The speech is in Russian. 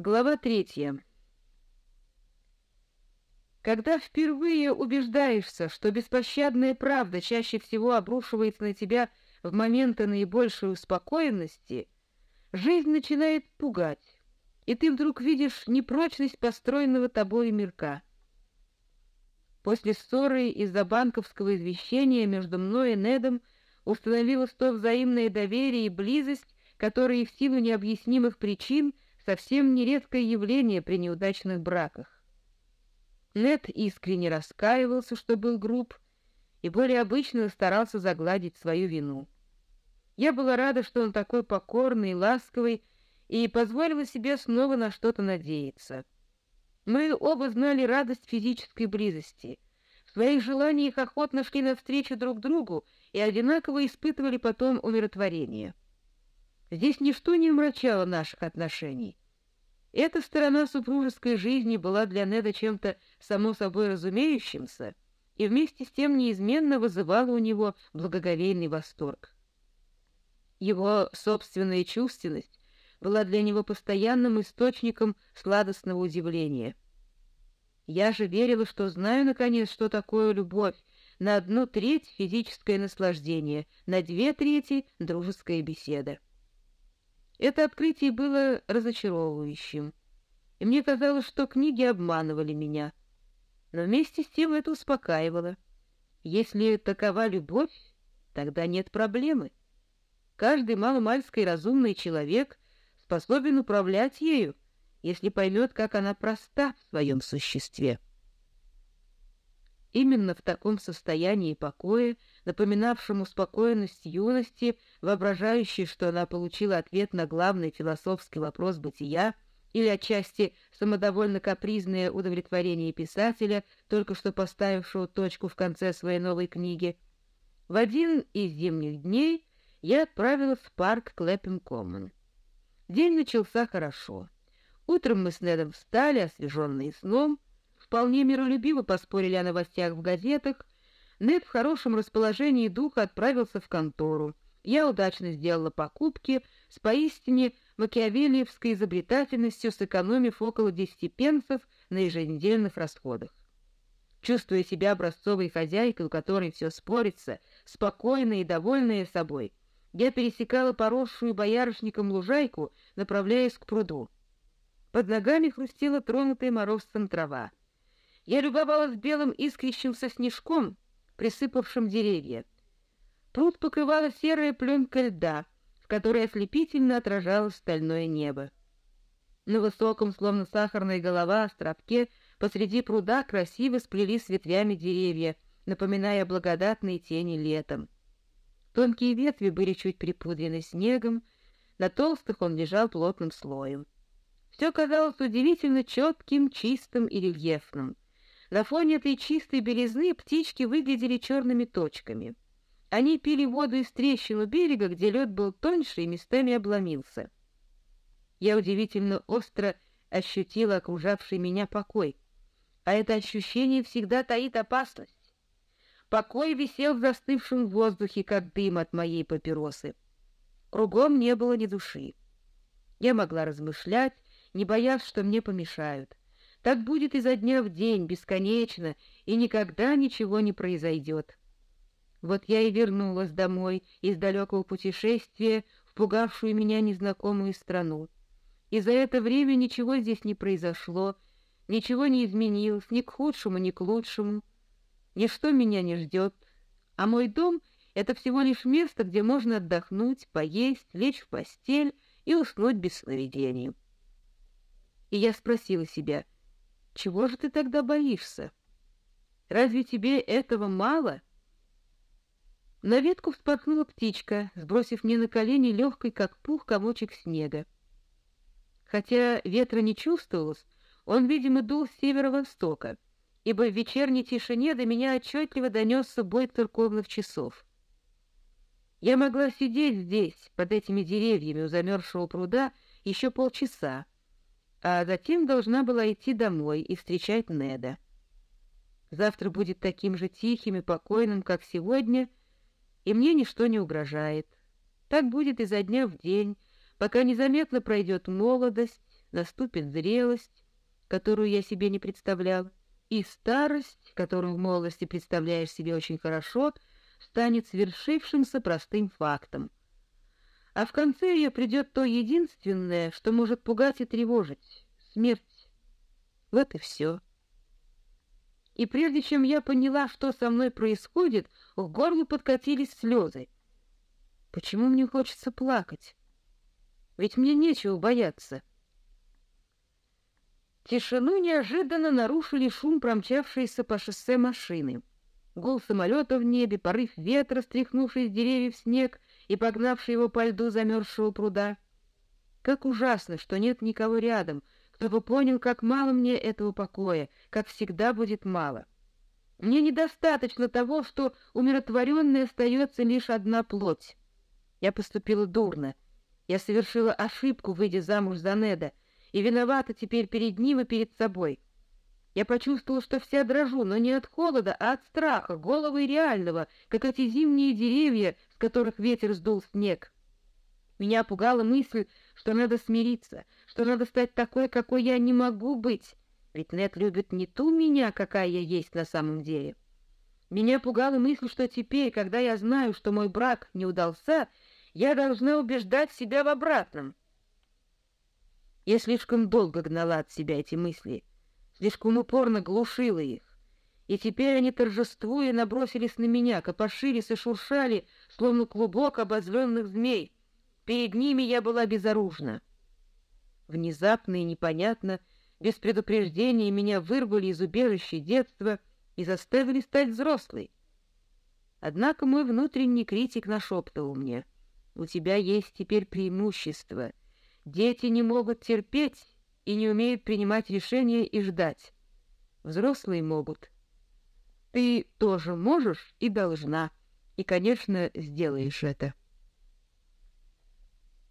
Глава третья. Когда впервые убеждаешься, что беспощадная правда чаще всего обрушивается на тебя в моменты наибольшей успокоенности, жизнь начинает пугать, и ты вдруг видишь непрочность построенного тобой мирка. После ссоры из-за банковского извещения между мной и Недом установилось то взаимное доверие и близость, которые в силу необъяснимых причин – совсем нередкое явление при неудачных браках. Нед искренне раскаивался, что был груб, и более обычного старался загладить свою вину. Я была рада, что он такой покорный и ласковый, и позволила себе снова на что-то надеяться. Мы оба знали радость физической близости. В своих желаниях охотно шли навстречу друг другу и одинаково испытывали потом умиротворение. Здесь ничто не омрачало наших отношений. Эта сторона супружеской жизни была для Неда чем-то само собой разумеющимся и вместе с тем неизменно вызывала у него благоговейный восторг. Его собственная чувственность была для него постоянным источником сладостного удивления. Я же верила, что знаю, наконец, что такое любовь, на одну треть физическое наслаждение, на две трети дружеская беседа. Это открытие было разочаровывающим, и мне казалось, что книги обманывали меня. Но вместе с тем это успокаивало. Если такова любовь, тогда нет проблемы. Каждый маломальский разумный человек способен управлять ею, если поймет, как она проста в своем существе. Именно в таком состоянии покоя, напоминавшем успокоенность юности, воображающей, что она получила ответ на главный философский вопрос бытия, или отчасти самодовольно капризное удовлетворение писателя, только что поставившего точку в конце своей новой книги, в один из зимних дней я отправилась в парк Клэппин-Коммон. День начался хорошо. Утром мы с Недом встали, освеженные сном, вполне миролюбиво поспорили о новостях в газетах. Нед в хорошем расположении духа отправился в контору. Я удачно сделала покупки с поистине макиавелиевской изобретательностью, сэкономив около десяти пенсов на еженедельных расходах. Чувствуя себя образцовой хозяйкой, у которой все спорится, спокойная и довольная собой, я пересекала поросшую боярышником лужайку, направляясь к пруду. Под ногами хрустела тронутая морозцем трава. Я любовалась белым искрящимся снежком, присыпавшим деревья. Пруд покрывала серая пленка льда, в которой ослепительно отражалось стальное небо. На высоком, словно сахарная голова, островке посреди пруда красиво сплелись ветвями деревья, напоминая благодатные тени летом. Тонкие ветви были чуть припудрены снегом, на толстых он лежал плотным слоем. Все казалось удивительно четким, чистым и рельефным — на фоне этой чистой белизны птички выглядели черными точками. Они пили воду из трещин берега, где лед был тоньше и местами обломился. Я удивительно остро ощутила окружавший меня покой, а это ощущение всегда таит опасность. Покой висел в застывшем воздухе, как дым от моей папиросы. Кругом не было ни души. Я могла размышлять, не боясь, что мне помешают. Так будет изо дня в день, бесконечно, и никогда ничего не произойдет. Вот я и вернулась домой из далекого путешествия в пугавшую меня незнакомую страну. И за это время ничего здесь не произошло, ничего не изменилось, ни к худшему, ни к лучшему. Ничто меня не ждет, а мой дом — это всего лишь место, где можно отдохнуть, поесть, лечь в постель и уснуть без сновидений. И я спросила себя — чего же ты тогда боишься? Разве тебе этого мало? На ветку вспорхнула птичка, сбросив мне на колени легкий, как пух, комочек снега. Хотя ветра не чувствовалось, он, видимо, дул с северо-востока, ибо в вечерней тишине до меня отчетливо донесся бой церковных часов. Я могла сидеть здесь, под этими деревьями у замерзшего пруда, еще полчаса, а затем должна была идти домой и встречать Неда. Завтра будет таким же тихим и покойным, как сегодня, и мне ничто не угрожает. Так будет изо дня в день, пока незаметно пройдет молодость, наступит зрелость, которую я себе не представлял, и старость, которую в молодости представляешь себе очень хорошо, станет свершившимся простым фактом. А в конце ее придет то единственное, что может пугать и тревожить — смерть. Вот и все. И прежде чем я поняла, что со мной происходит, в горло подкатились слезы. Почему мне хочется плакать? Ведь мне нечего бояться. Тишину неожиданно нарушили шум промчавшейся по шоссе машины. Гул самолета в небе, порыв ветра, стряхнувший с деревьев снег и погнавший его по льду замерзшего пруда. Как ужасно, что нет никого рядом, кто бы понял, как мало мне этого покоя, как всегда будет мало. Мне недостаточно того, что умиротворенной остается лишь одна плоть. Я поступила дурно. Я совершила ошибку, выйдя замуж за Неда, и виновата теперь перед ним и перед собой. Я почувствовала, что вся дрожу, но не от холода, а от страха, голого и реального, как эти зимние деревья, с которых ветер сдул снег. Меня пугала мысль, что надо смириться, что надо стать такой, какой я не могу быть, ведь Нед любит не ту меня, какая я есть на самом деле. Меня пугала мысль, что теперь, когда я знаю, что мой брак не удался, я должна убеждать себя в обратном. Я слишком долго гнала от себя эти мысли, слишком упорно глушила их. И теперь они, торжествуя, набросились на меня, копошились и шуршали, словно клубок обозленных змей. Перед ними я была безоружна. Внезапно и непонятно, без предупреждения меня вырвали из убежища детства и заставили стать взрослой. Однако мой внутренний критик нашептывал мне, «У тебя есть теперь преимущество — Дети не могут терпеть и не умеют принимать решения и ждать. Взрослые могут. Ты тоже можешь и должна, и, конечно, сделаешь это.